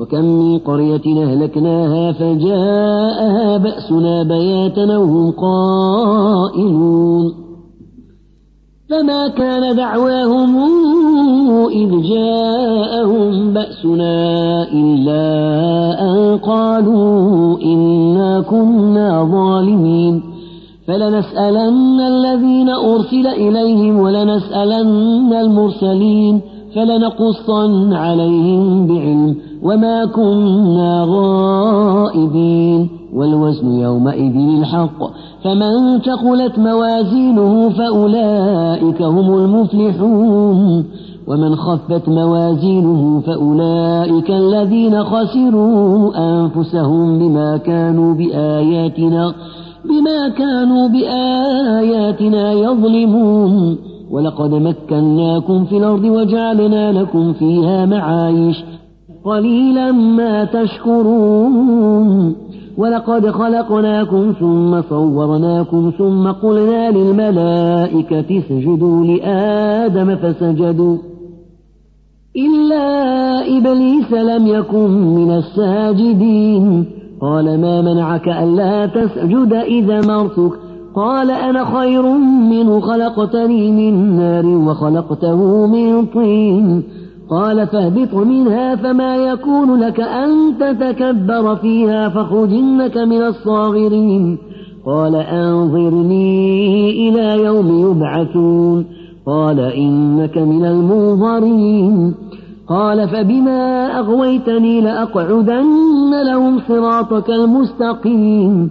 وكم من قرية أهلكناها فجاءها بأسنا بياتا وهم قائلون. فما كان دعواهم إذ جاءهم بأسنا إلا أن قالوا إنا كنا ظالمين. فلنسألن الذين أرسل إليهم ولنسألن المرسلين. فلنقصن عليهم بعلم. وما كنا غائبين والوزن يومئذ الحق فمن ثقلت موازينه فأولئك هم المفلحون ومن خفت موازينه فأولئك الذين خسروا أنفسهم بما كانوا بآياتنا بما كانوا بآياتنا يظلمون ولقد مكناكم في الأرض وجعلنا لكم فيها معايش قليلا ما تشكرون. ولقد خلقناكم ثم صورناكم ثم قلنا للملائكة اسجدوا لآدم فسجدوا. إلا إبليس لم يكن من الساجدين. قال ما منعك ألا تسجد إذا مرتك؟ قال أنا خير منه خلقتني من نار وخلقته من طين. قال فاهبط منها فما يكون لك أن تتكبر فيها فاخرج إنك من الصاغرين. قال أنظرني إلى يوم يبعثون. قال إنك من المنظرين. قال فبما أغويتني لأقعدن لهم صراطك المستقيم.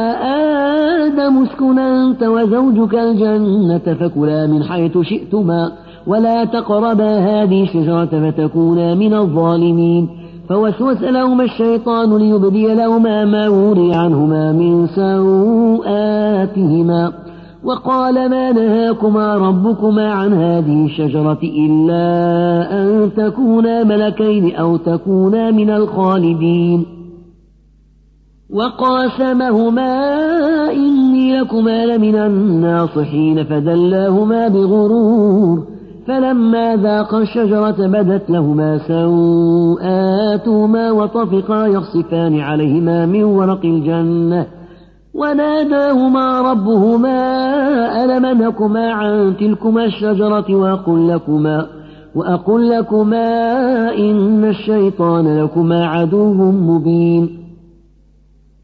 أسكن أنت وزوجك الجنة فكلا من حيث شئتما ولا تقربا هذه الشجرة فتكونا من الظالمين. فوسوس لهما الشيطان ليبدي لهما ما وري عنهما من سوآتهما وقال ما نهاكما ربكما عن هذه الشجرة إلا أن تكونا ملكين أو تكونا من الخالدين. وقاسمهما إني لكما لمن الناصحين فدلاهما بغرور فلما ذاقا الشجرة بدت لهما سوآتهما وطفقا يخصفان عليهما من ورق الجنة وناداهما ربهما ألم نكما عن تلكما الشجرة وأقل لكما وأقل لكما إن الشيطان لكما عدو مبين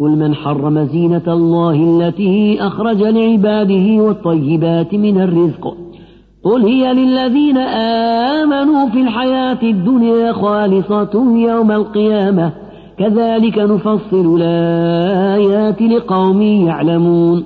قل من حرم زينة الله التي أخرج لعباده والطيبات من الرزق. قل هي للذين آمنوا في الحياة الدنيا خالصة يوم القيامة. كذلك نفصل الآيات لقوم يعلمون.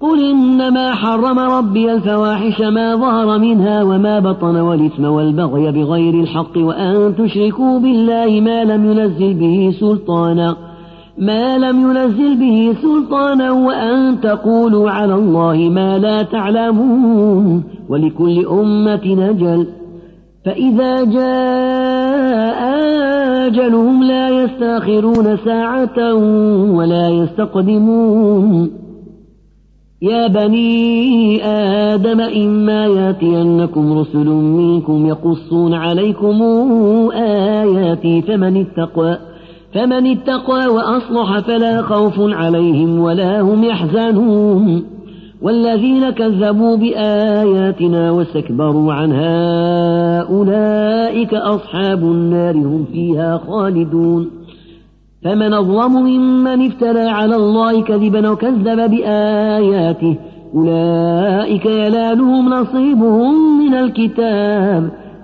قل إنما حرم ربي الفواحش ما ظهر منها وما بطن والإثم والبغي بغير الحق وأن تشركوا بالله ما لم ينزل به سلطانا. ما لم ينزل به سلطانا وأن تقولوا على الله ما لا تعلمون ولكل أمة نجل. فإذا جاء أجلهم لا يستأخرون ساعة ولا يستقدمون. يا بني آدم إما يأتينكم رسل منكم يقصون عليكم آياتي فمن اتقى فمن اتقى وأصلح فلا خوف عليهم ولا هم يحزنون والذين كذبوا بآياتنا واستكبروا عنها أولئك أصحاب النار هم فيها خالدون فمن أظلم ممن افترى على الله كذبا وكذب بآياته أولئك يلالهم نصيبهم من الكتاب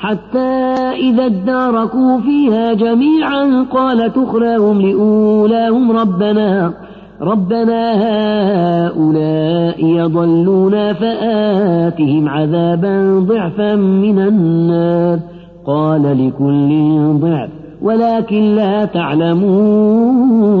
حتى إذا اداركوا فيها جميعا قال تخراهم لأولاهم ربنا ربنا هؤلاء يضلون فآتهم عذابا ضعفا من النار قال لكل ضعف ولكن لا تعلمون.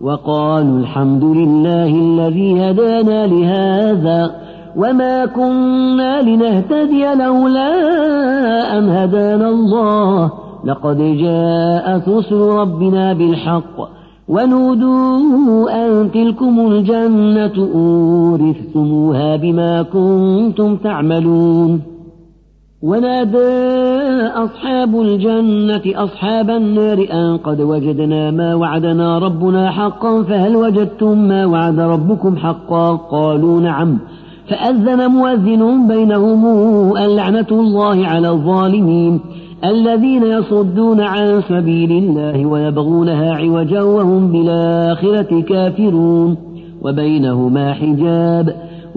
وقالوا الحمد لله الذي هدانا لهذا وما كنا لنهتدي لولا أن هدانا الله. لقد جاءت رسل ربنا بالحق ونودوا أن تلكم الجنة أورثتموها بما كنتم تعملون. ونادى أصحاب الجنة أصحاب النار أن قد وجدنا ما وعدنا ربنا حقا فهل وجدتم ما وعد ربكم حقا قالوا نعم فأذن مؤذن بينهم اللعنة الله على الظالمين الذين يصدون عن سبيل الله ويبغونها عوجا وهم بالآخرة كافرون وبينهما حجاب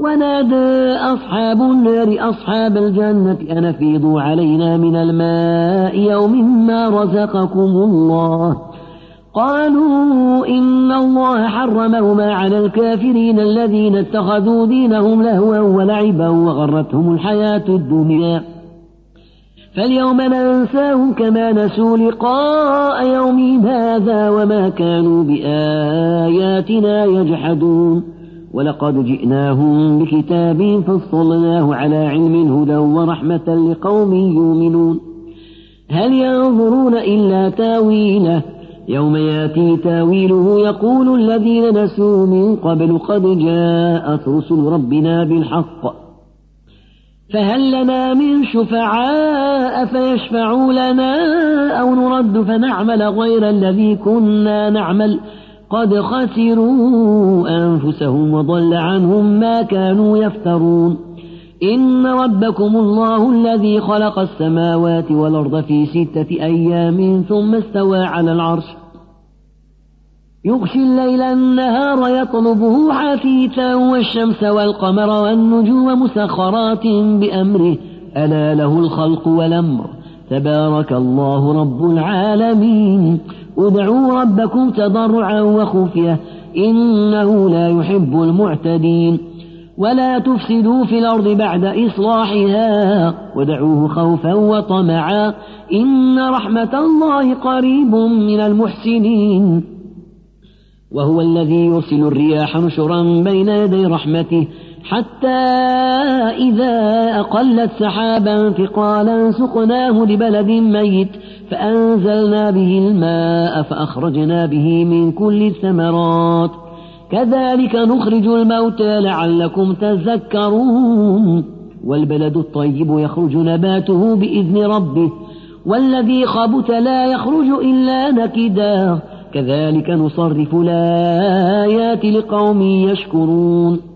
ونادى أصحاب النار أصحاب الجنة أن افيضوا علينا من الماء يوم ما رزقكم الله. قالوا إن الله حرمهما على الكافرين الذين اتخذوا دينهم لهوا ولعبا وغرتهم الحياة الدنيا. فاليوم ننساهم كما نسوا لقاء يومهم هذا وما كانوا بآياتنا يجحدون. ولقد جئناهم بكتاب فصلناه على علم هدى ورحمة لقوم يؤمنون. هل ينظرون إلا تاويله؟ يوم يأتي تاويله يقول الذين نسوا من قبل قد جاءت رسل ربنا بالحق. فهل لنا من شفعاء فيشفعوا لنا أو نرد فنعمل غير الذي كنا نعمل؟ قد خسروا أنفسهم وضل عنهم ما كانوا يفترون. إن ربكم الله الذي خلق السماوات والأرض في ستة أيام ثم استوى على العرش. يغشي الليل النهار يطلبه حثيثا والشمس والقمر والنجوم مسخرات بأمره. ألا له الخلق والأمر. تبارك الله رب العالمين. ادعوا ربكم تضرعا وخفية. إنه لا يحب المعتدين. ولا تفسدوا في الأرض بعد إصلاحها. ودعوه خوفا وطمعا. إن رحمة الله قريب من المحسنين. وهو الذي يرسل الرياح نشرا بين يدي رحمته. حتى إذا أقلت سحابا ثقالا سقناه لبلد ميت فأنزلنا به الماء فأخرجنا به من كل الثمرات. كذلك نخرج الموتى لعلكم تذكرون. والبلد الطيب يخرج نباته بإذن ربه والذي خبت لا يخرج إلا نكدا. كذلك نصرف الآيات لقوم يشكرون.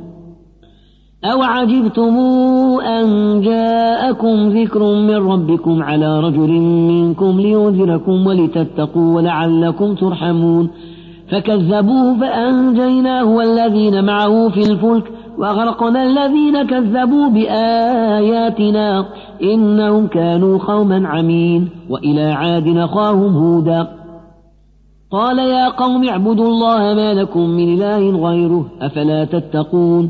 أو عجبتم أن جاءكم ذكر من ربكم على رجل منكم لينذركم ولتتقوا ولعلكم ترحمون فكذبوه فأنجيناه والذين معه في الفلك وأغرقنا الذين كذبوا بآياتنا إنهم كانوا قوما عمين وإلى عاد نخاهم هودا قال يا قوم اعبدوا الله ما لكم من إله غيره أفلا تتقون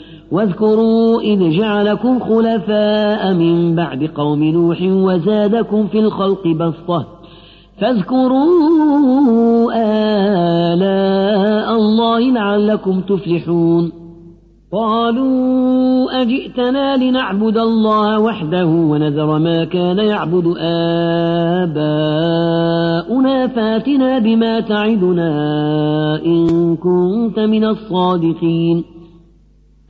واذكروا إذ جعلكم خلفاء من بعد قوم نوح وزادكم في الخلق بسطة. فاذكروا آلاء الله لعلكم تفلحون. قالوا أجئتنا لنعبد الله وحده ونذر ما كان يعبد آباؤنا فاتنا بما تعدنا إن كنت من الصادقين.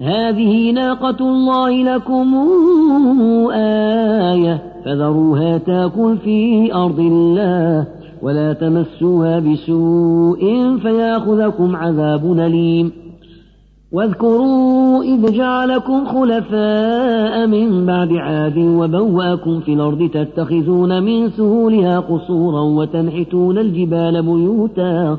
هذه ناقة الله لكم آية. فذروها تاكل في أرض الله ولا تمسوها بسوء فياخذكم عذاب أليم. واذكروا إذ جعلكم خلفاء من بعد عاد وبوأكم في الأرض تتخذون من سهولها قصورا وتنحتون الجبال بيوتا.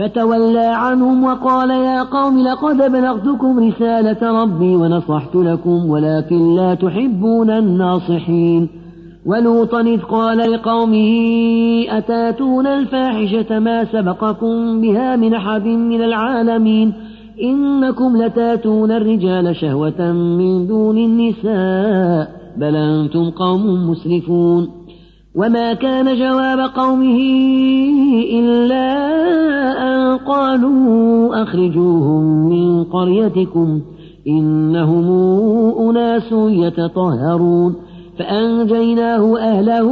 فتولى عنهم وقال يا قوم لقد بلغتكم رسالة ربي ونصحت لكم ولكن لا تحبون الناصحين. ولوطا إذ قال لقومه أتاتون الفاحشة ما سبقكم بها من أحد من العالمين؟ إنكم لتاتون الرجال شهوة من دون النساء بل أنتم قوم مسرفون. وما كان جواب قومه إلا أن قالوا أخرجوهم من قريتكم إنهم أناس يتطهرون فأنجيناه أهله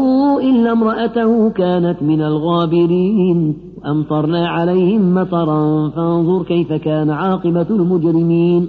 إلا امرأته كانت من الغابرين وأمطرنا عليهم مطرا فانظر كيف كان عاقبة المجرمين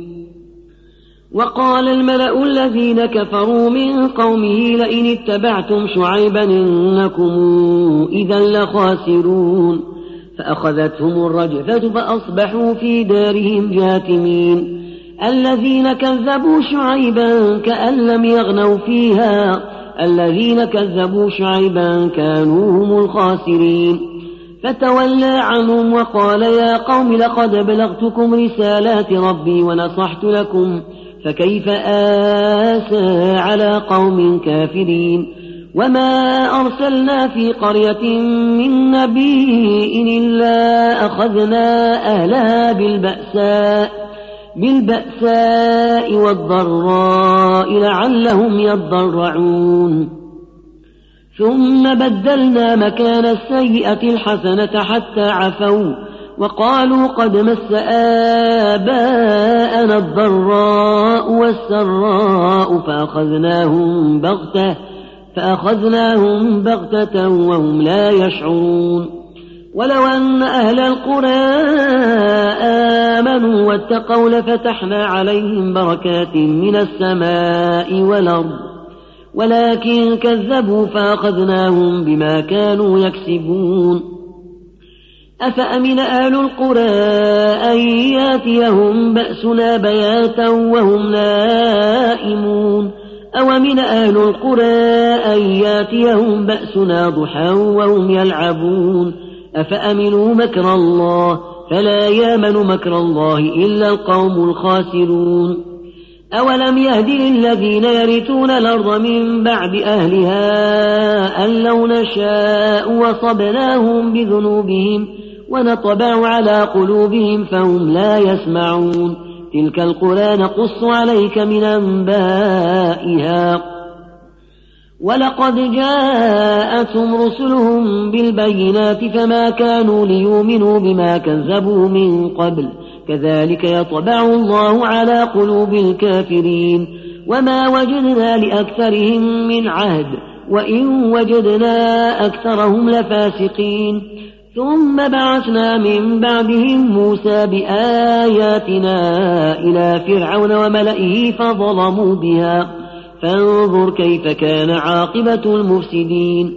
وقال الملأ الذين كفروا من قومه لئن اتبعتم شعيبا إنكم إذا لخاسرون فأخذتهم الرجفة فأصبحوا في دارهم جاثمين الذين كذبوا شعيبا كأن لم يغنوا فيها الذين كذبوا شعيبا كانوا هم الخاسرين فتولى عنهم وقال يا قوم لقد بلغتكم رسالات ربي ونصحت لكم فكيف آسى على قوم كافرين وما أرسلنا في قرية من نبي إلا أخذنا أهلها بالبأساء بالبأساء والضراء لعلهم يضرعون. ثم بدلنا مكان السيئة الحسنة حتى عفوا وقالوا قد مس آباءنا الضراء والسراء فأخذناهم بغتة فأخذناهم بغتة وهم لا يشعرون. ولو أن أهل القرى آمنوا واتقوا لفتحنا عليهم بركات من السماء والأرض ولكن كذبوا فأخذناهم بما كانوا يكسبون. أفأمن أهل القرى أن ياتيهم بأسنا بياتا وهم نائمون؟ أومن أهل القرى أن ياتيهم بأسنا ضحى وهم يلعبون؟ أفأمنوا مكر الله؟ فلا يامن مكر الله إلا القوم الخاسرون. أولم يهد للذين يرثون الأرض من بعد أهلها أن لو نشاء وصبناهم بذنوبهم ونطبع على قلوبهم فهم لا يسمعون. تلك القرى نقص عليك من أنبائها. ولقد جاءتهم رسلهم بالبينات فما كانوا ليؤمنوا بما كذبوا من قبل. كذلك يطبع الله على قلوب الكافرين. وما وجدنا لأكثرهم من عهد. وإن وجدنا أكثرهم لفاسقين. ثم بعثنا من بعدهم موسى بآياتنا إلى فرعون وملئه فظلموا بها. فانظر كيف كان عاقبة المفسدين.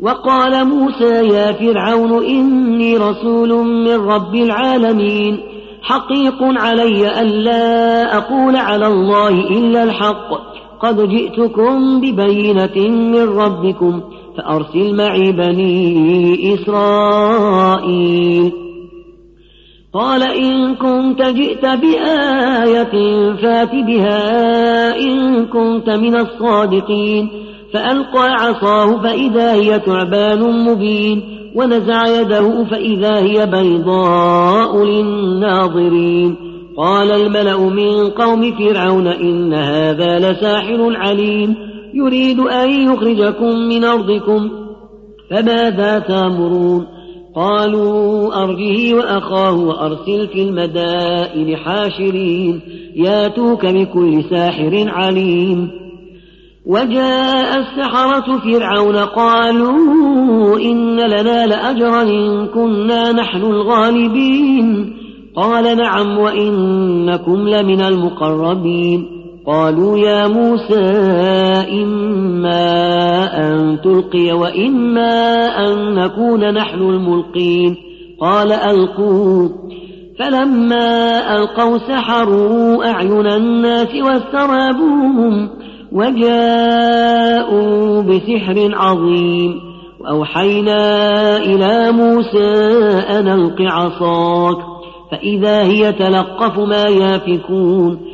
وقال موسى يا فرعون إني رسول من رب العالمين. حقيق علي ألا أقول على الله إلا الحق. قد جئتكم ببينة من ربكم. فأرسل معي بني إسرائيل. قال إن كنت جئت بآية فات بها إن كنت من الصادقين. فألقى عصاه فإذا هي تعبان مبين ونزع يده فإذا هي بيضاء للناظرين. قال الملأ من قوم فرعون إن هذا لساحر عليم. يريد أن يخرجكم من أرضكم فماذا تأمرون؟ قالوا أرجه وأخاه وأرسل في المدائن حاشرين ياتوك بكل ساحر عليم. وجاء السحرة فرعون قالوا إن لنا لأجرا إن كنا نحن الغالبين. قال نعم وإنكم لمن المقربين. قالوا يا موسى إما أن تلقي وإما أن نكون نحن الملقين. قال ألقوا فلما ألقوا سحروا أعين الناس واسترابوهم وجاءوا بسحر عظيم. وأوحينا إلى موسى أن ألق عصاك. فإذا هي تلقف ما يافكون.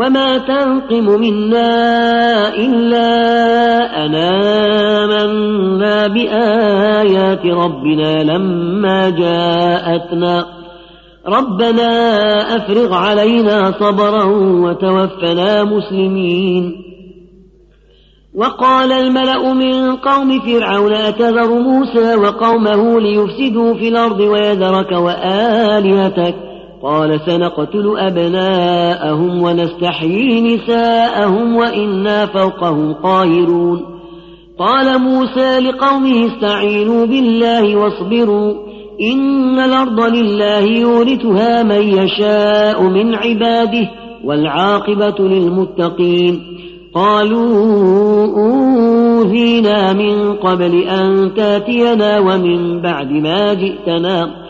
وما تنقم منا إلا أنا آمنا بآيات ربنا لما جاءتنا ربنا أفرغ علينا صبرا وتوفنا مسلمين وقال الملأ من قوم فرعون أتذر موسى وقومه ليفسدوا في الأرض ويذرك وآلهتك قال سنقتل أبناءهم ونستحيي نساءهم وإنا فوقهم قاهرون. قال موسى لقومه استعينوا بالله واصبروا إن الأرض لله يورثها من يشاء من عباده والعاقبة للمتقين. قالوا أوذينا من قبل أن تاتينا ومن بعد ما جئتنا.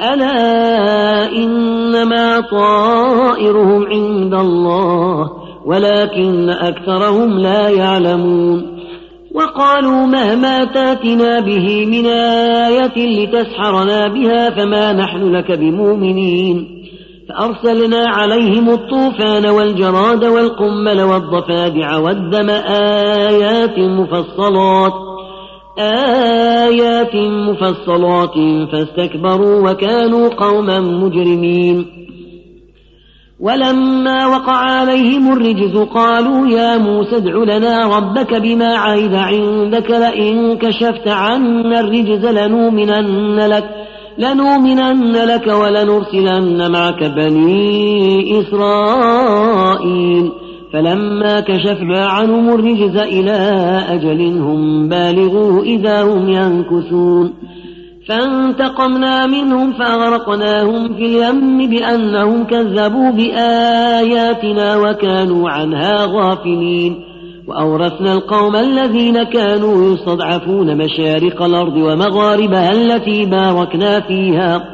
ألا إنما طائرهم عند الله ولكن أكثرهم لا يعلمون وقالوا مهما تاتنا به من آية لتسحرنا بها فما نحن لك بمؤمنين فأرسلنا عليهم الطوفان والجراد والقمل والضفادع والدم آيات مفصلات آيات مفصلات فاستكبروا وكانوا قوما مجرمين. ولما وقع عليهم الرجز قالوا يا موسى ادع لنا ربك بما عهد عندك لئن كشفت عنا الرجز لنؤمنن لك لنؤمنن لك ولنرسلن معك بني إسرائيل. فلما كشفنا عنهم الرجز إلى أجل هم بالغوه إذا هم ينكثون. فانتقمنا منهم فأغرقناهم في اليم بأنهم كذبوا بآياتنا وكانوا عنها غافلين. وأورثنا القوم الذين كانوا يستضعفون مشارق الأرض ومغاربها التي باركنا فيها.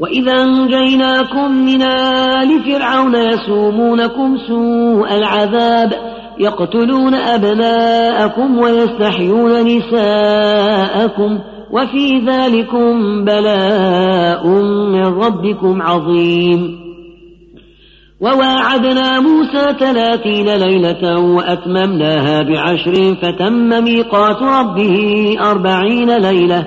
وإذا أنجيناكم من آل فرعون يسومونكم سوء العذاب يقتلون أبناءكم ويستحيون نساءكم وفي ذلكم بلاء من ربكم عظيم وواعدنا موسى ثلاثين ليلة وأتممناها بعشر فتم ميقات ربه أربعين ليلة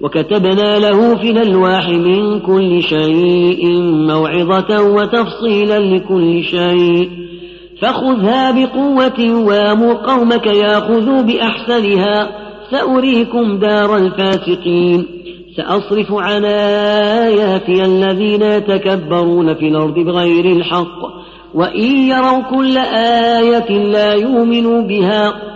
وكتبنا له في الألواح من كل شيء موعظة وتفصيلا لكل شيء. فخذها بقوة وامر قومك ياخذوا بأحسنها. سأريكم دار الفاسقين. سأصرف عن آياتي الذين يتكبرون في الأرض بغير الحق. وإن يروا كل آية لا يؤمنوا بها.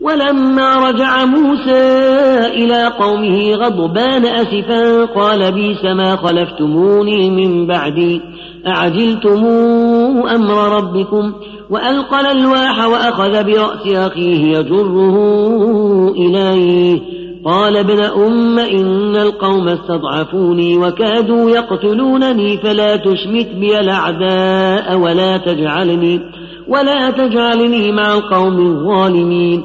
ولما رجع موسى إلى قومه غضبان أسفا قال بيس ما خلفتموني من بعدي أعجلتم أمر ربكم وألقى الألواح وأخذ برأس أخيه يجره إليه قال ابن أم إن القوم استضعفوني وكادوا يقتلونني فلا تشمت بي الأعداء ولا تجعلني ولا تجعلني مع القوم الظالمين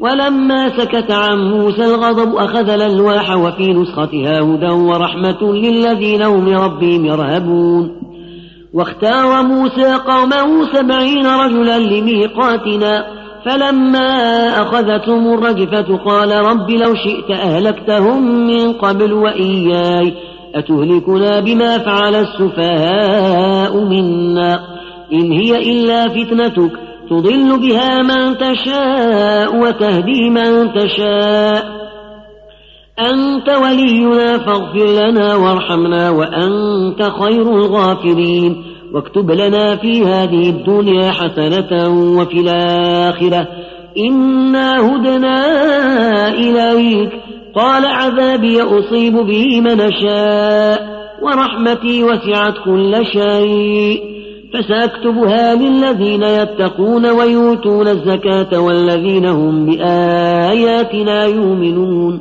ولما سكت عن موسى الغضب أخذ الألواح وفي نسختها هدى ورحمة للذين هم لربهم يرهبون. واختار موسى قومه سبعين رجلا لميقاتنا فلما أخذتهم الرجفة قال رب لو شئت أهلكتهم من قبل وإياي أتهلكنا بما فعل السفهاء منا؟ إن هي إلا فتنتك. تضل بها من تشاء وتهدي من تشاء. أنت ولينا فاغفر لنا وارحمنا وأنت خير الغافرين. واكتب لنا في هذه الدنيا حسنة وفي الآخرة. إنا هدنا إليك. قال عذابي أصيب به من شاء ورحمتي وسعت كل شيء. فسأكتبها للذين يتقون ويؤتون الزكاة والذين هم بآياتنا يؤمنون.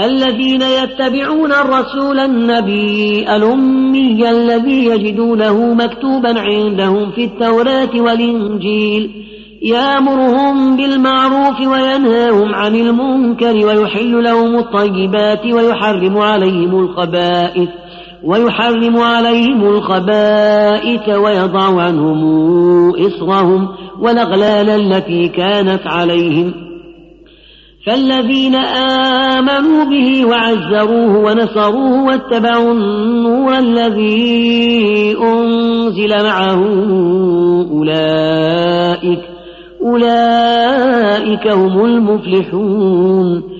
الذين يتبعون الرسول النبي الأمي الذي يجدونه مكتوبا عندهم في التوراة والإنجيل. يأمرهم بالمعروف وينهاهم عن المنكر ويحل لهم الطيبات ويحرم عليهم الخبائث. ويحرم عليهم الخبائث ويضع عنهم إصرهم والأغلال التي كانت عليهم. فالذين آمنوا به وعزروه ونصروه واتبعوا النور الذي أنزل معه أولئك أولئك هم المفلحون.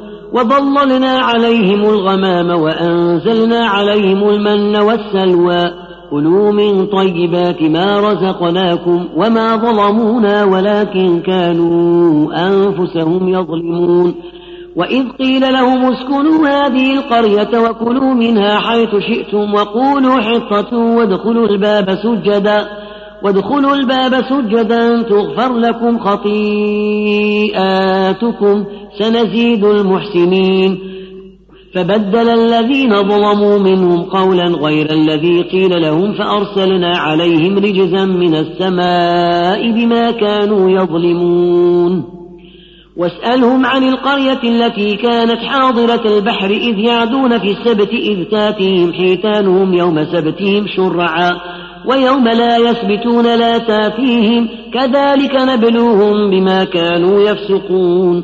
وظللنا عليهم الغمام وأنزلنا عليهم المن والسلوى. كلوا من طيبات ما رزقناكم وما ظلمونا ولكن كانوا أنفسهم يظلمون. وإذ قيل لهم اسكنوا هذه القرية وكلوا منها حيث شئتم وقولوا حطة وادخلوا الباب سجدا. وادخلوا الباب سجدا تغفر لكم خطيئاتكم. سنزيد المحسنين. فبدل الذين ظلموا منهم قولا غير الذي قيل لهم فأرسلنا عليهم رجزا من السماء بما كانوا يظلمون. واسألهم عن القرية التي كانت حاضرة البحر إذ يعدون في السبت إذ تاتيهم حيتانهم يوم سبتهم شرعا ويوم لا يسبتون لا تاتيهم كذلك نبلوهم بما كانوا يفسقون.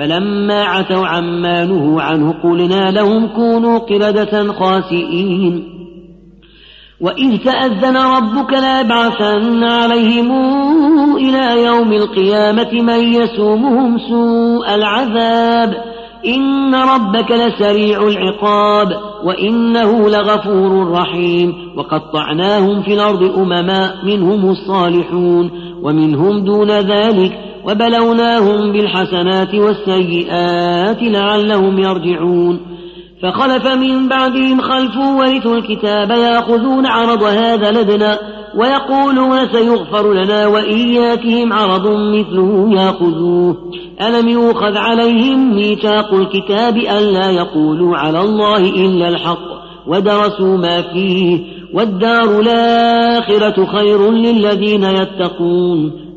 فلما عتوا عما نهوا عنه قلنا لهم كونوا قردة خاسئين. وإذ تأذن ربك ليبعثن عليهم إلى يوم القيامة من يسومهم سوء العذاب. إن ربك لسريع العقاب وإنه لغفور رحيم. وقطعناهم في الأرض أمما منهم الصالحون. ومنهم دون ذلك وبلوناهم بالحسنات والسيئات لعلهم يرجعون. فخلف من بعدهم خلف ورثوا الكتاب يأخذون عرض هذا لدنا ويقولون سيغفر لنا وإن ياتهم عرض مثله يأخذوه. ألم يوخذ عليهم ميثاق الكتاب ألا يقولوا على الله إلا الحق ودرسوا ما فيه. والدار الآخرة خير للذين يتقون.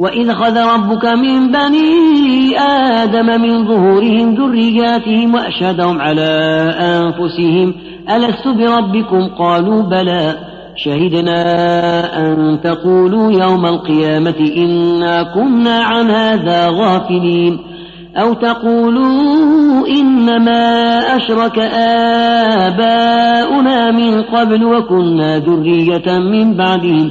وإذ خذ ربك من بني آدم من ظهورهم ذرياتهم وأشهدهم على أنفسهم ألست بربكم قالوا بلى شهدنا أن تقولوا يوم القيامة إنا كنا عن هذا غافلين أو تقولوا إنما أشرك آباؤنا من قبل وكنا ذرية من بعدهم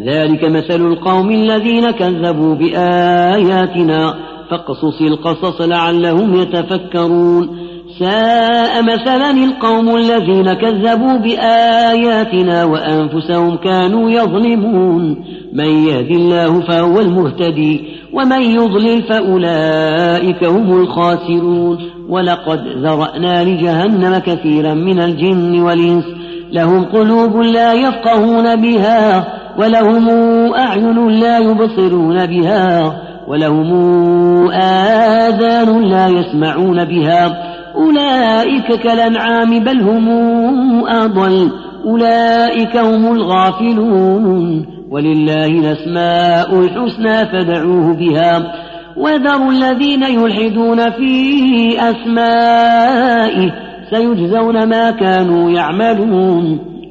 ذلك مثل القوم الذين كذبوا بآياتنا فاقصص القصص لعلهم يتفكرون. ساء مثلا القوم الذين كذبوا بآياتنا وأنفسهم كانوا يظلمون. من يهد الله فهو المهتدي ومن يضلل فأولئك هم الخاسرون. ولقد ذرأنا لجهنم كثيرا من الجن والإنس لهم قلوب لا يفقهون بها. ولهم أعين لا يبصرون بها ولهم آذان لا يسمعون بها. أولئك كالأنعام بل هم أضل أولئك هم الغافلون. ولله الأسماء الحسنى فدعوه بها. وذروا الذين يلحدون في أسمائه سيجزون ما كانوا يعملون.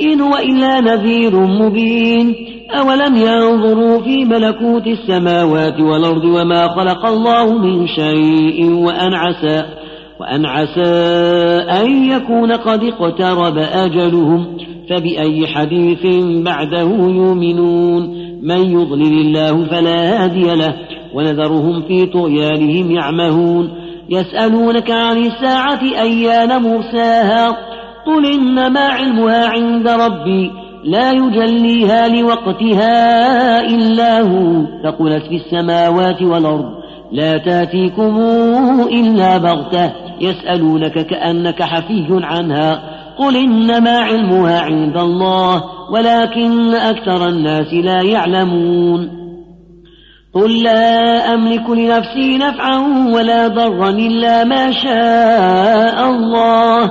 إن وإلا نذير مبين. أولم ينظروا في ملكوت السماوات والأرض وما خلق الله من شيء وأن عسى وأن عسى أن يكون قد اقترب أجلهم. فبأي حديث بعده يؤمنون؟ من يضلل الله فلا هادي له ونذرهم في طغيانهم يعمهون. يسألونك عن الساعة أيان مرساها؟ قل إنما علمها عند ربي لا يجليها لوقتها إلا هو. ثقلت في السماوات والأرض لا تأتيكم إلا بغتة يسألونك كأنك حفي عنها. قل إنما علمها عند الله ولكن أكثر الناس لا يعلمون. قل لا أملك لنفسي نفعا ولا ضرا إلا ما شاء الله.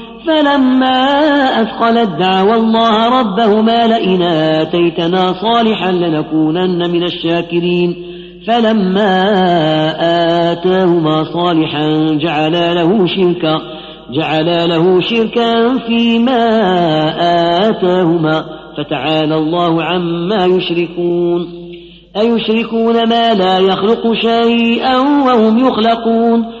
فلما أثقلت دعوى الله ربهما لئن آتيتنا صالحا لنكونن من الشاكرين. فلما آتاهما صالحا جعلا له شركا جعلا له شركا فيما آتاهما. فتعالى الله عما يشركون. أيشركون ما لا يخلق شيئا وهم يخلقون.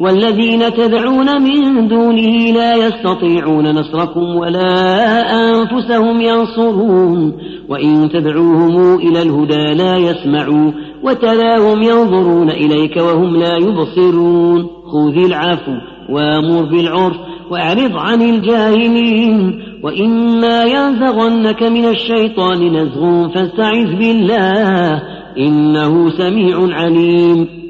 والذين تدعون من دونه لا يستطيعون نصركم ولا أنفسهم ينصرون. وإن تدعوهم إلى الهدى لا يسمعوا وتراهم ينظرون إليك وهم لا يبصرون. خذ العفو وأمر بالعرف وأعرض عن الجاهلين. وإما ينزغنك من الشيطان نزغ فاستعذ بالله إنه سميع عليم.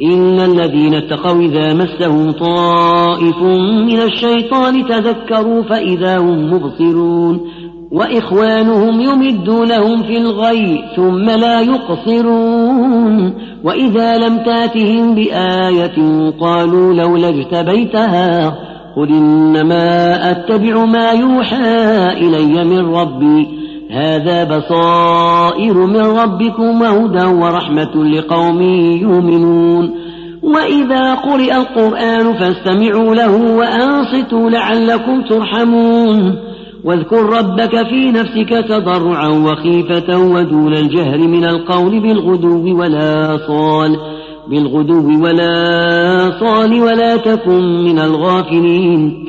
إن الذين اتقوا إذا مسهم طائف من الشيطان تذكروا فإذا هم مبصرون وإخوانهم يمدونهم في الغي ثم لا يقصرون وإذا لم تاتهم بآية قالوا لولا اجتبيتها قل إنما أتبع ما يوحى إلي من ربي هذا بصائر من ربكم وهدى ورحمة لقوم يؤمنون. وإذا قرئ القرآن فاستمعوا له وأنصتوا لعلكم ترحمون. واذكر ربك في نفسك تضرعا وخيفة ودون الجهر من القول بالغدو ولا صال بالغدو ولا صال ولا تكن من الغافلين.